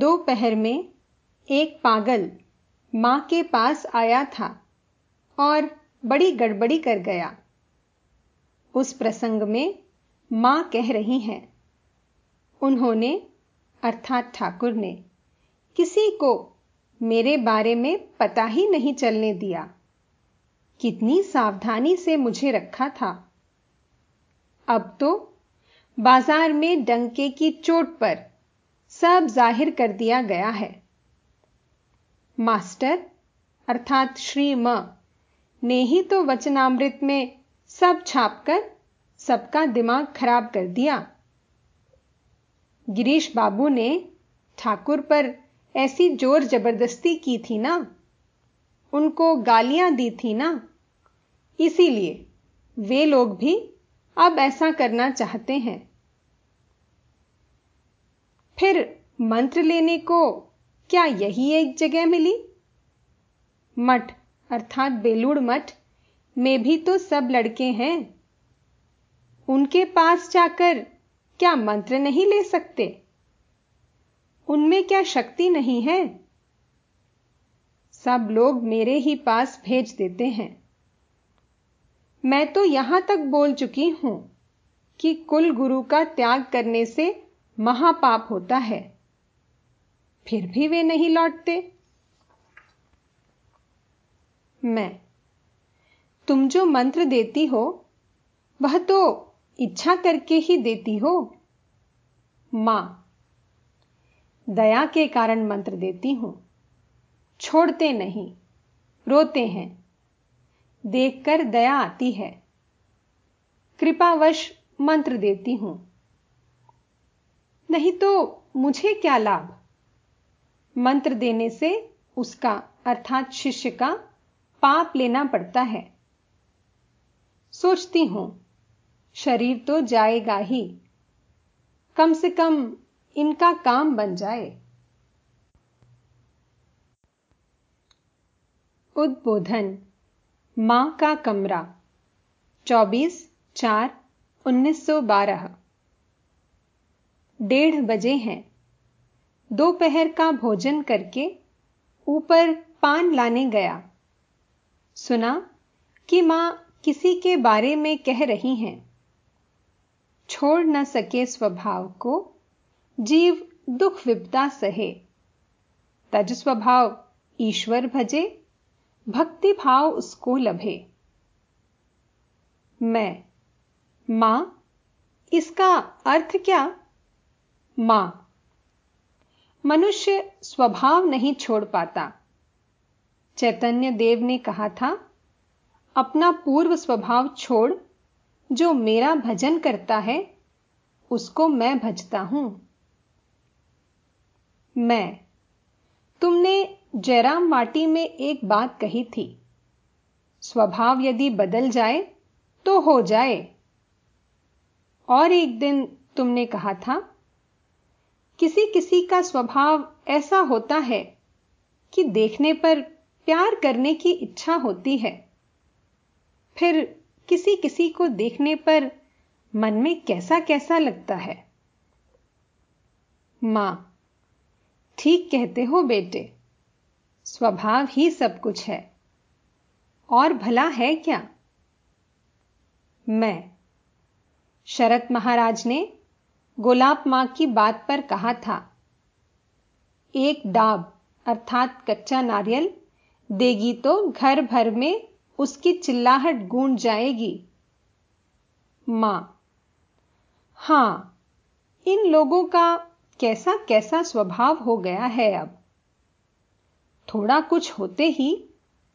दोपहर में एक पागल माँ के पास आया था और बड़ी गड़बड़ी कर गया। उस प्रसंग में माँ कह रही हैं, उन्होंने, अर्थात ठाकुर ने, किसी को मेरे बारे में पता ही नहीं चलने दिया। कितनी सावधानी से मुझे रखा था। अब तो बाज़ार में डंके की चोट पर सब ज़ाहिर कर दिया गया है। मास्टर, अर्थात श्री म ने ही तो वचनामृत में सब छापकर सबका दिमाग खराब कर दिया। गिरीश बाबू ने ठाकुर पर ऐसी ज़ोर ज़बरदस्ती की थी ना? उनको गालियाँ दी थी ना? इसीलिए वे लोग भी अब ऐसा करना चाहते हैं। फिर मंत्र लेने को क्या यही एक जगह मिली? मठ, अर्थात बेलूड़ मठ, में भी तो सब लड़के हैं। उनके पास जाकर क्या मंत्र नहीं ले सकते? उनमें क्या शक्ति नहीं है? सब लोग मेरे ही पास भेज देते हैं। मैं तो यहाँ तक बोल चुकी हूँ कि कुल गुरु का त्याग करने से महापाप होता है। फिर भी वे नहीं लौटते। मैं, तुम जो मंत्र देती हो, वह तो इच्छा करके ही देती हो। माँ, दया के कारण मंत्र देती हूँ। छोड़ते नहीं, रोते हैं। देखकर दया आती है। कृपावश मंत्र देती हूँ। नहीं तो मुझे क्या लाभ? मंत्र देने से उसका, अर्थात शिष्य का, पाप लेना पड़ता है। सोचती हूँ, शरीर तो जाएगा ही। कम से कम इनका काम बन जाए। उद्बोधन, माँ का कमरा 24 चार 1912 डेढ़ बजे हैं। दोपहर का भोजन करके ऊपर पान लाने गया। सुना कि माँ किसी के बारे में कह रही हैं। छोड़ न सके स्वभाव को, जीव दुख विपदा सहे। तज स्वभाव ईश्वर भजे, भक्ति भाव उसको लभे। मैं, माँ, इसका अर्थ क्या? माँ। मनुष्य स्वभाव नहीं छोड़ पाता। चैतन्य देव ने कहा था, अपना पूर्व स्वभाव छोड़, जो मेरा भजन करता है, उसको मैं भजता हूँ। मैं, तुमने जयराम माटी में एक बात कही थी, स्वभाव यदि बदल जाए तो हो जाए। और एक दिन तुमने कहा था किसी किसी का स्वभाव ऐसा होता है कि देखने पर प्यार करने की इच्छा होती है। फिर किसी किसी को देखने पर मन में कैसा कैसा लगता है? माँ, ठीक कहते हो बेटे, स्वभाव ही सब कुछ है। और भला है क्या? मैं, शरत महाराज ने गोलाब माँ की बात पर कहा था। एक डाब, अर्थात कच्चा नारियल, देगी तो घर भर में उसकी चिल्लाहट गूंज जाएगी। माँ, हाँ, इन लोगों का कैसा कैसा स्वभाव हो गया है अब। थोड़ा कुछ होते ही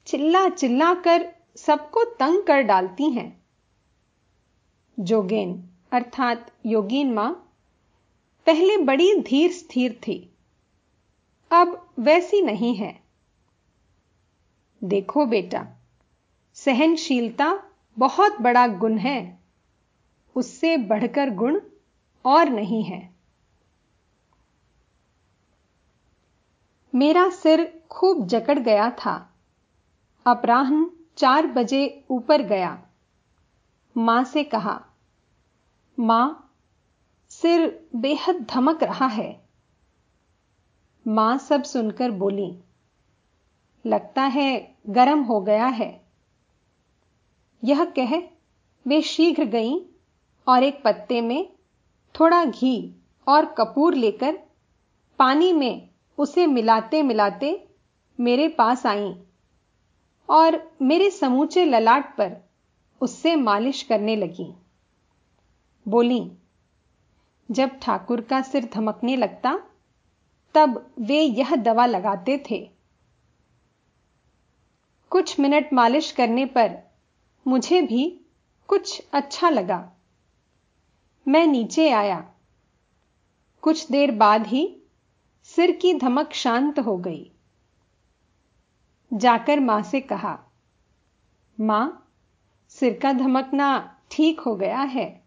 चिल्ला चिल्ला कर सबको तंग कर डालती हैं। जोगेन, अर्थात योगीन माँ पहले बड़ी धीर स्थिर थी। अब वैसी नहीं है। देखो बेटा, सहनशीलता बहुत बड़ा गुण है। उससे बढ़कर गुण और नहीं है। मेरा सिर खूब जकड़ गया था। अपराह्न चार बजे ऊपर गया। माँ से कहा, माँ सिर बेहद धमक रहा है। माँ सब सुनकर बोली, लगता है गरम हो गया है। यह कह वे शीघ्र गईं और एक पत्ते में थोड़ा घी और कपूर लेकर पानी में उसे मिलाते मिलाते मेरे पास आईं और मेरे समूचे ललाट पर उससे मालिश करने लगी। बोली जब ठाकुर का सिर धमकने लगता, तब वे यह दवा लगाते थे। कुछ मिनट मालिश करने पर मुझे भी कुछ अच्छा लगा। मैं नीचे आया। कुछ देर बाद ही सिर की धमक शांत हो गई। जाकर माँ से कहा, माँ, सिर का धमकना ठीक हो गया है।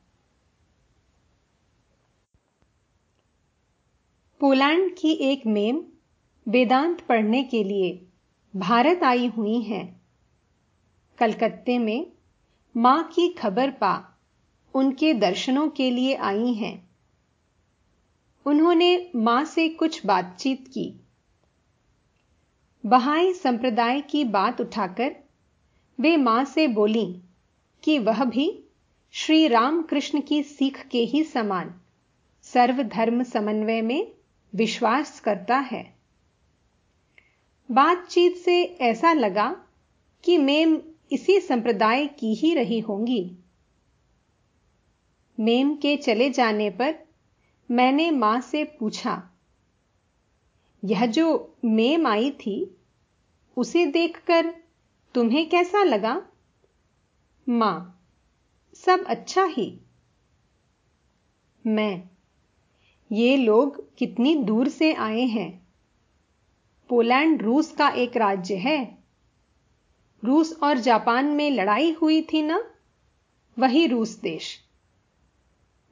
पोलैंड की एक मेम वेदांत पढ़ने के लिए भारत आई हुई हैं। कलकत्ते में माँ की खबर पा उनके दर्शनों के लिए आई हैं। उन्होंने माँ से कुछ बातचीत की। बहाई संप्रदाय की बात उठाकर वे माँ से बोली कि वह भी श्री रामकृष्ण की सीख के ही समान सर्वधर्म समन्वय में विश्वास करता है। बातचीत से ऐसा लगा कि मेम इसी संप्रदाय की ही रही होंगी। मेम के चले जाने पर मैंने माँ से पूछा, यह जो मेम आई थी, उसे देखकर तुम्हें कैसा लगा? माँ, सब अच्छा ही। मैं ये लोग कितनी दूर से आए हैं? पोलैंड रूस का एक राज्य है। रूस और जापान में लड़ाई हुई थी ना? वही रूस देश।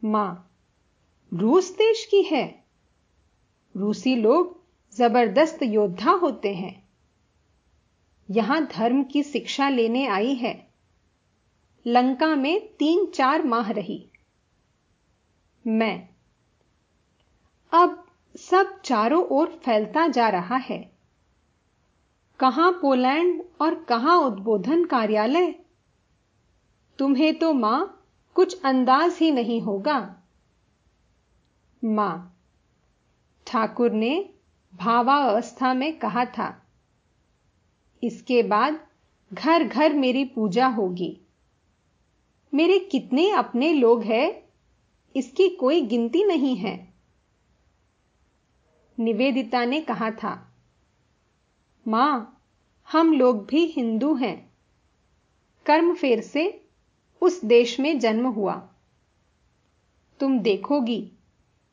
माँ, रूस देश की है। रूसी लोग ज़बरदस्त योद्धा होते हैं। यहाँ धर्म की शिक्षा लेने आई है। लंका में तीन चार माह रही। मैं अब सब चारों ओर फैलता जा रहा है। कहाँ पोलैंड और कहाँ उद्बोधन कार्यालय? तुम्हें तो माँ कुछ अंदाज ही नहीं होगा। माँ, ठाकुर ने भावावस्था में कहा था, इसके बाद घर घर मेरी पूजा होगी। मेरे कितने अपने लोग हैं, इसकी कोई गिनती नहीं है। निवेदिता ने कहा था, माँ, हम लोग भी हिंदू हैं। कर्म फेर से उस देश में जन्म हुआ। तुम देखोगी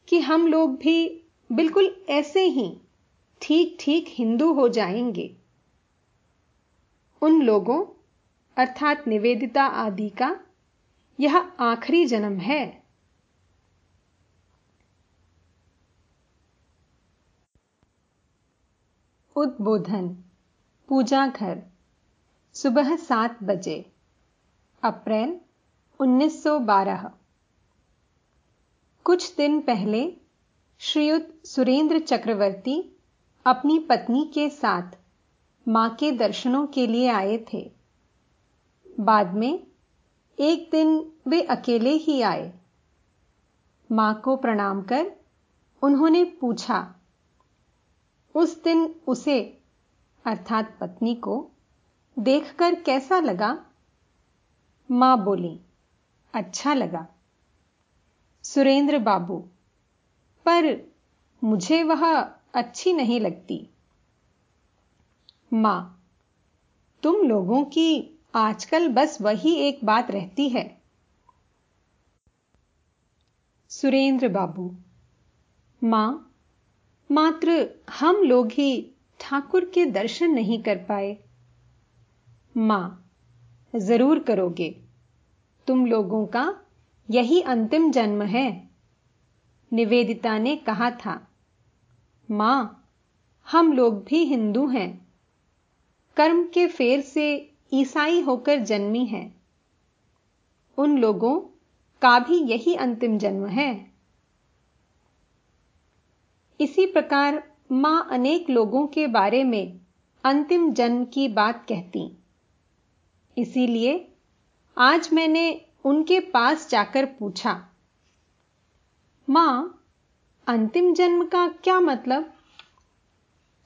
कि हम लोग भी बिल्कुल ऐसे ही ठीक ठीक हिंदू हो जाएँगे। उन लोगों, अर्थात निवेदिता आदि का, यह आखिरी जन्म है। उद्बोधन, पूजा घर, सुबह सात बजे, अप्रैल 1912 कुछ दिन पहले, श्रीयुत सुरेंद्र चक्रवर्ती अपनी पत्नी के साथ माँ के दर्शनों के लिए आए थे। बाद में, एक दिन वे अकेले ही आए। माँ को प्रणाम कर, उन्होंने पूछा उस दिन उसे, अर्थात पत्नी को, देखकर कैसा लगा? माँ बोली अच्छा लगा। सुरेंद्र बाबू, पर मुझे वह अच्छी नहीं लगती। माँ, तुम लोगों की आजकल बस वही एक बात रहती है। सुरेंद्र बाबू, माँ मात्र हम लोग ही ठाकुर के दर्शन नहीं कर पाए। माँ, ज़रूर करोगे। तुम लोगों का यही अंतिम जन्म है। निवेदिता ने कहा था, माँ, हम लोग भी हिंदू हैं। कर्म के फेर से ईसाई होकर जन्मी है। उन लोगों का भी यही अंतिम जन्म है। इसी प्रकार माँ अनेक लोगों के बारे में अंतिम जन्म की बात कहती। इसीलिए आज मैंने उनके पास जाकर पूछा, माँ, अंतिम जन्म का क्या मतलब?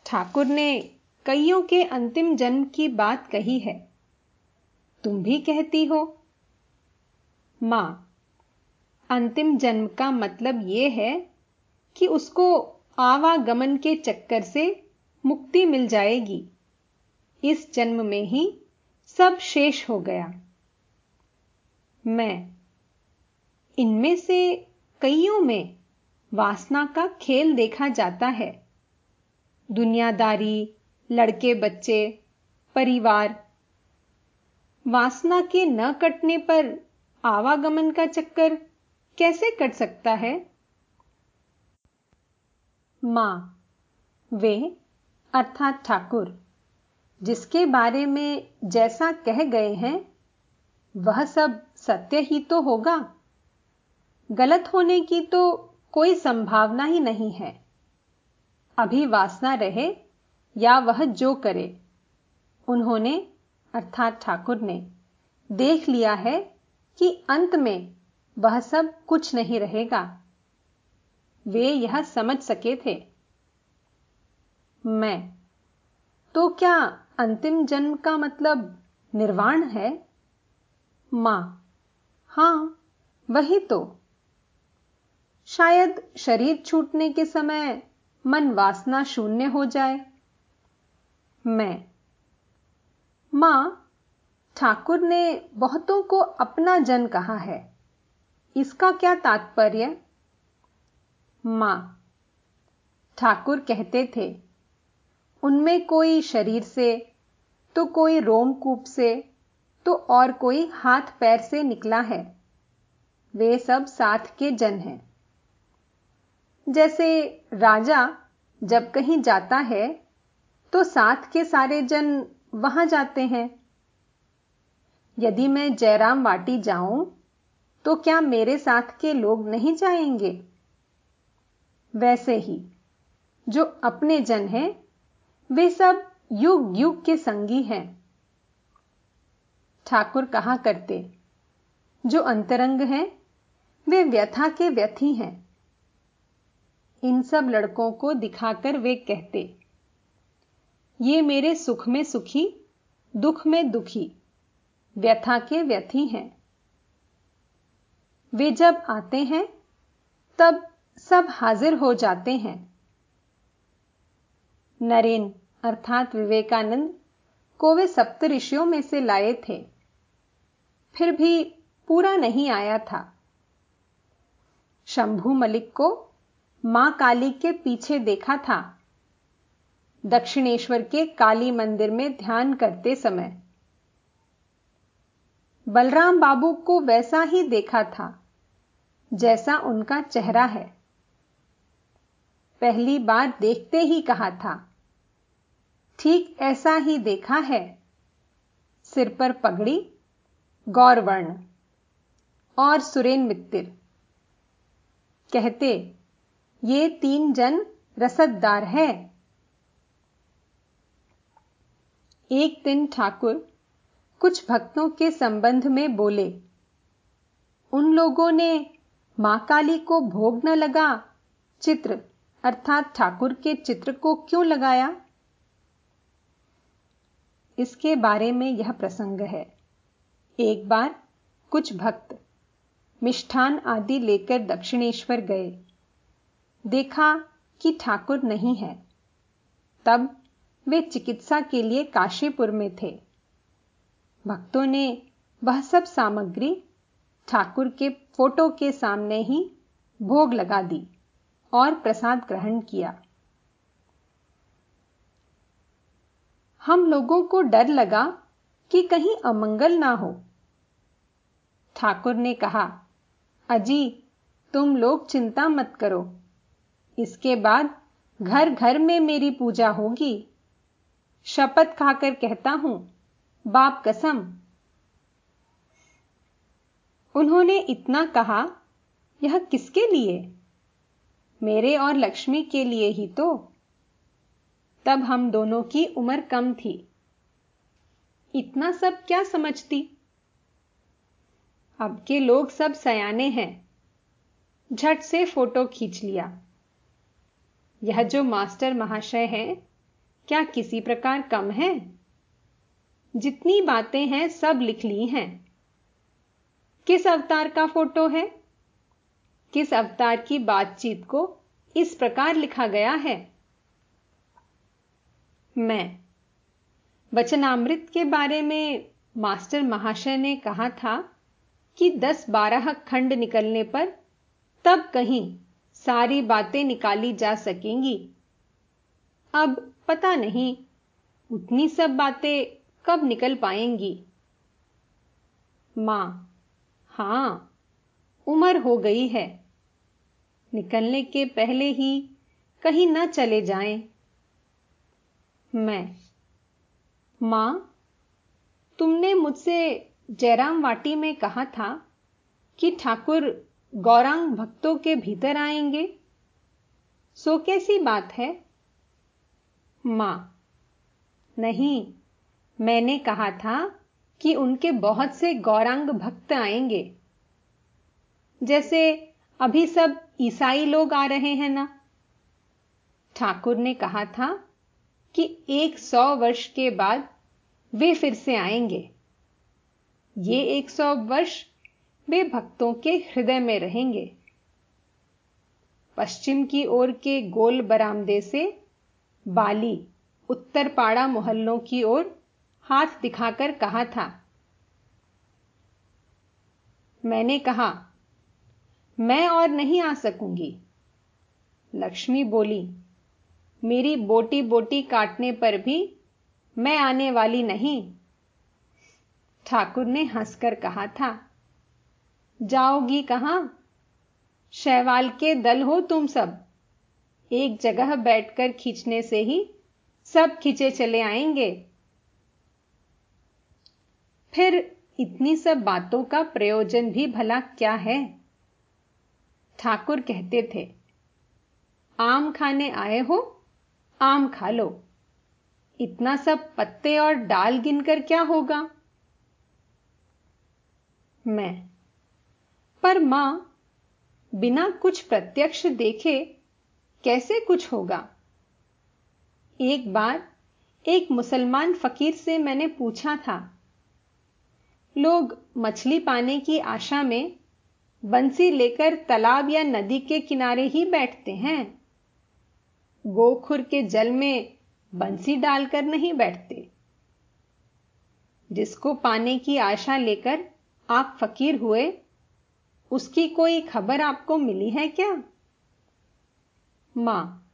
ठाकुर ने कईयों के अंतिम जन्म की बात कही है। तुम भी कहती हो? माँ, अंतिम जन्म का मतलब यह है कि उसको आवागमन के चक्कर से मुक्ति मिल जाएगी। इस जन्म में ही सब शेष हो गया। मैं इनमें से कईयों में वासना का खेल देखा जाता है। दुनियादारी, लड़के, बच्चे, परिवार, वासना के न कटने पर आवागमन का चक्कर कैसे कट सकता है? माँ। वे, अर्थात ठाकुर, जिसके बारे में जैसा कह गए हैं, वह सब सत्य ही तो होगा। गलत होने की तो कोई संभावना ही नहीं है। अभी वासना रहे या वह जो करे, उन्होंने, अर्थात ठाकुर ने, देख लिया है कि अंत में वह सब कुछ नहीं रहेगा। वे यह समझ सके थे। मैं। तो क्या अंतिम जन्म का मतलब निर्वाण है? माँ। हाँ, वही तो। शायद शरीर छूटने के समय मन वासना शून्य हो जाए। मैं। माँ, ठाकुर ने बहुतों को अपना जन कहा है। इसका क्या तात्पर्य? माँ। ठाकुर कहते थे, उनमें कोई शरीर से तो कोई रोमकूप से तो और कोई हाथ पैर से निकला है। वे सब साथ के जन हैं। जैसे राजा जब कहीं जाता है तो साथ के सारे जन वहाँ जाते हैं। यदि मैं जयराम वाटी जाऊँ तो क्या मेरे साथ के लोग नहीं जाएँगे? वैसे ही, जो अपने जन हैं, वे सब युग युग के संगी हैं। ठाकुर कहा करते? जो अंतरंग हैं, वे व्यथा के व्यथी हैं। इन सब लड़कों को दिखाकर वे कहते, ये मेरे सुख में सुखी, दुख में दुखी, व्यथा के व्यथी हैं। वे जब आते हैं, तब सब हाजिर हो जाते हैं। नरेन, अर्थात विवेकानंद, को वे सप्त ऋषियों में से लाए थे। फिर भी पूरा नहीं आया था। शंभू मलिक को माँ काली के पीछे देखा था। दक्षिणेश्वर के काली मंदिर में ध्यान करते समय। बलराम बाबू को वैसा ही देखा था, जैसा उनका चेहरा है। पहली बार देखते ही कहा था। ठीक ऐसा ही देखा है। सिर पर पगड़ी, गौरवर्ण और सुरेन मित्र कहते, ये तीन जन रसददार है। एक दिन ठाकुर कुछ भक्तों के संबंध में बोले, उन लोगों ने माँ काली को भोग न लगा चित्र अर्थात ठाकुर के चित्र को क्यों लगाया? इसके बारे में यह प्रसंग है। एक बार कुछ भक्त मिष्ठान आदि लेकर दक्षिणेश्वर गए। देखा कि ठाकुर नहीं है। तब वे चिकित्सा के लिए काशीपुर में थे। भक्तों ने वह सब सामग्री ठाकुर के फ़ोटो के सामने ही भोग लगा दी। और प्रसाद ग्रहण किया। हम लोगों को डर लगा कि कहीं अमंगल ना हो। ठाकुर ने कहा, अजी, तुम लोग चिंता मत करो। इसके बाद घर घर में मेरी पूजा होगी। शपथ खाकर कहता हूँ, बाप कसम। उन्होंने इतना कहा, यह किसके लिए? मेरे और लक्ष्मी के लिए ही तो। तब हम दोनों की उम्र कम थी। इतना सब क्या समझती? अब के लोग सब सयाने हैं। झट से फ़ोटो खींच लिया। यह जो मास्टर महाशय हैं, क्या किसी प्रकार कम है? जितनी बातें हैं सब लिख ली हैं। किस अवतार का फ़ोटो है? किस अवतार की बातचीत को इस प्रकार लिखा गया है? मैं। वचनामृत के बारे में मास्टर महाशय ने कहा था कि दस बारह खंड निकलने पर तब कहीं सारी बातें निकाली जा सकेंगी। अब पता नहीं उतनी सब बातें कब निकल पाएँगी। माँ। हाँ। उम्र हो गई है। निकलने के पहले ही कहीं न चले जाएँ। मैं, माँ, तुमने मुझसे जयराम वाटी में कहा था कि ठाकुर गौरांग भक्तों के भीतर आएँगे। सो कैसी बात है? माँ, नहीं, मैंने कहा था कि उनके बहुत से गौरांग भक्त आएँगे। जैसे अभी सब ईसाई लोग आ रहे हैं ना? ठाकुर ने कहा था कि एक सौ वर्ष के बाद वे फिर से आएँगे। ये एक सौ वर्ष वे भक्तों के हृदय में रहेंगे। पश्चिम की ओर के गोल बरामदे से बाली उत्तर पाड़ा मोहल्लों की ओर हाथ दिखाकर कहा था, मैंने कहा मैं और नहीं आ सकूँगी। लक्ष्मी बोली, मेरी बोटी बोटी काटने पर भी मैं आने वाली नहीं। ठाकुर ने हंसकर कहा था, जाओगी कहाँ? शैवाल के दल हो तुम सब। एक जगह बैठकर खींचने से ही सब खींचे चले आएँगे। फिर इतनी सब बातों का प्रयोजन भी भला क्या है? ठाकुर कहते थे, आम खाने आए हो, आम खा लो। इतना सब पत्ते और डाल गिनकर क्या होगा? मैं, पर माँ, बिना कुछ प्रत्यक्ष देखे कैसे कुछ होगा? एक बार एक मुसलमान फकीर से मैंने पूछा था, लोग मछली पाने की आशा में बंसी लेकर तालाब या नदी के किनारे ही बैठते हैं। गोखुर के जल में बंसी डालकर नहीं बैठते। जिसको पाने की आशा लेकर आप फकीर हुए, उसकी कोई खबर आपको मिली है क्या? माँ,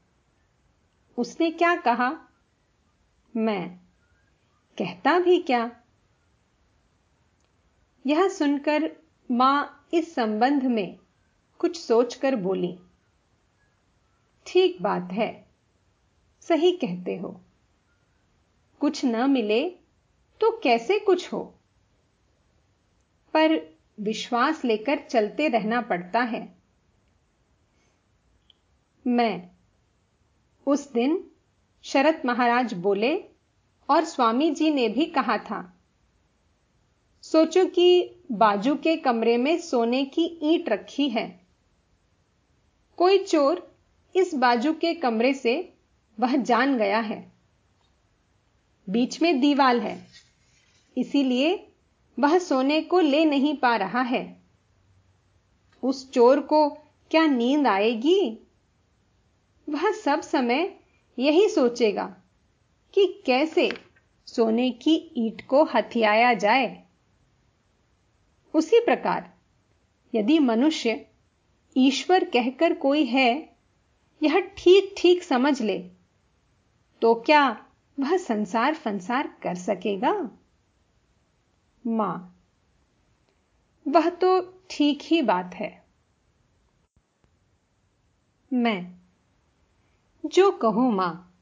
उसने क्या कहा? मैं, कहता भी क्या? यह सुनकर माँ इस संबंध में कुछ सोचकर बोली, ठीक बात है, सही कहते हो। कुछ न मिले तो कैसे कुछ हो? पर विश्वास लेकर चलते रहना पड़ता है। मैं उस दिन शरत महाराज बोले और स्वामी जी ने भी कहा था सोचो कि बाजू के कमरे में सोने की ईंट रखी है। कोई चोर इस बाजू के कमरे से वह जान गया है। बीच में दीवाल है, इसीलिए वह सोने को ले नहीं पा रहा है। उस चोर को क्या नींद आएगी? वह सब समय यही सोचेगा कि कैसे सोने की ईट को हथियाया जाए। उसी प्रकार, यदि मनुष्य ईश्वर कहकर कोई है, यह ठीक ठीक समझ ले तो क्या वह संसार फंसार कर सकेगा? माँ, वह तो ठीक ही बात है। मैं, जो कहूँ माँ,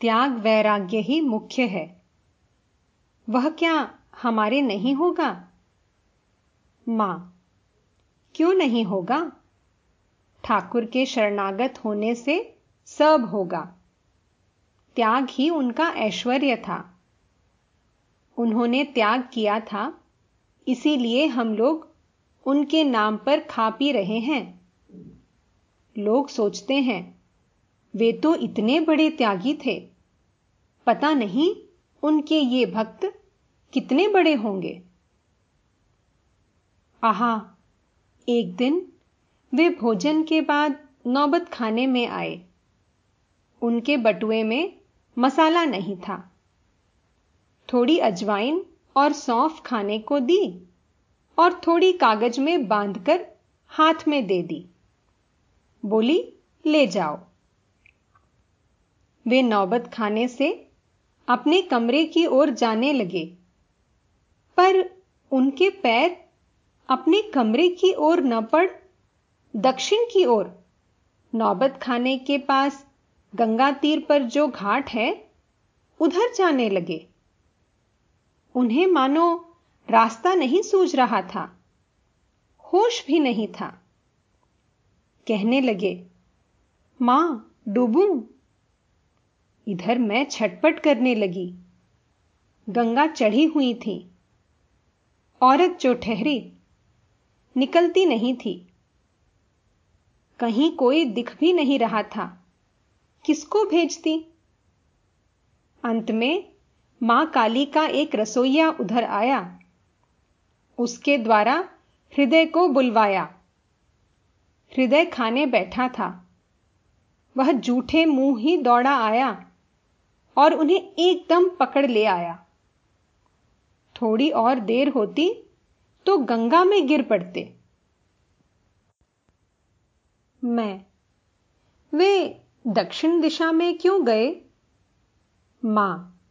त्याग वैराग्य ही मुख्य है। वह क्या हमारे नहीं होगा? माँ। क्यों नहीं होगा? ठाकुर के शरणागत होने से सब होगा। त्याग ही उनका ऐश्वर्य था। उन्होंने त्याग किया था, इसीलिए हम लोग उनके नाम पर खा पी रहे हैं। लोग सोचते हैं, वे तो इतने बड़े त्यागी थे। पता नहीं उनके ये भक्त कितने बड़े होंगे। आहा, एक दिन वे भोजन के बाद नौबत खाने में आए। उनके बटुए में मसाला नहीं था। थोड़ी अजवाइन और सौंफ खाने को दी और थोड़ी कागज़ में बांधकर हाथ में दे दी। बोली, ले जाओ। वे नौबत खाने से अपने कमरे की ओर जाने लगे। पर उनके पैर अपने कमरे की ओर न पड़, दक्षिण की ओर, नौबत खाने के पास, गंगा तीर पर जो घाट है, उधर जाने लगे। उन्हें मानो रास्ता नहीं सूझ रहा था, होश भी नहीं था। कहने लगे, माँ, डूबू? इधर मैं छटपट करने लगी। गंगा चढ़ी हुई थी। औरत जो ठहरी निकलती नहीं थी। कहीं कोई दिख भी नहीं रहा था। किसको भेजती? अंत में माँ काली का एक रसोईया उधर आया। उसके द्वारा हृदय को बुलवाया। हृदय खाने बैठा था। वह जूठे मुँह ही दौड़ा आया और उन्हें एकदम पकड़ ले आया। थोड़ी और देर होती तो गंगा में गिर पड़ते। मैं। वे दक्षिण दिशा में क्यों गए? माँ।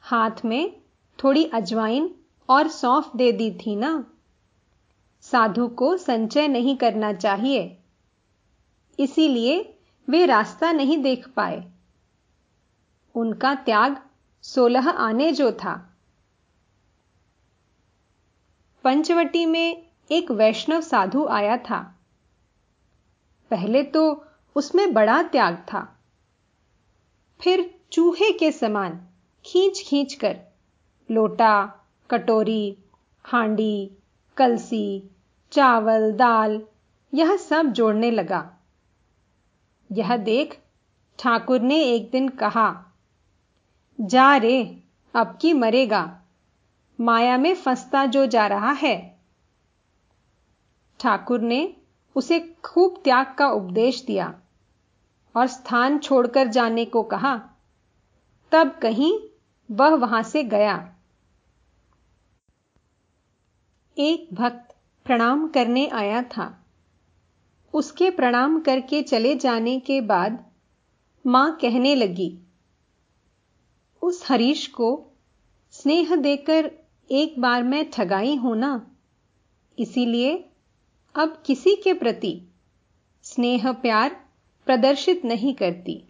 हाथ में थोड़ी अजवाइन और सौंफ दे दी थी ना। साधु को संचय नहीं करना चाहिए। इसीलिए वे रास्ता नहीं देख पाए। उनका त्याग सोलह आने जो था। पंचवटी में एक वैष्णव साधु आया था। पहले तो उसमें बड़ा त्याग था। फिर चूहे के समान खींच खींच कर लोटा, कटोरी, हांडी, कलसी, चावल, दाल, यह सब जोड़ने लगा। यह देख ठाकुर ने एक दिन कहा, जा रे, अब की मरेगा? माया में फंसता जो जा रहा है। ठाकुर ने उसे खूब त्याग का उपदेश दिया और स्थान छोड़कर जाने को कहा। तब कहीं वह वहाँ से गया। एक भक्त प्रणाम करने आया था। उसके प्रणाम करके चले जाने के बाद माँ कहने लगी, उस हरीश को स्नेह देकर एक बार मैं ठगाई हूँ ना, इसीलिए अब किसी के प्रति स्नेह, प्यार प्रदर्शित नहीं करती।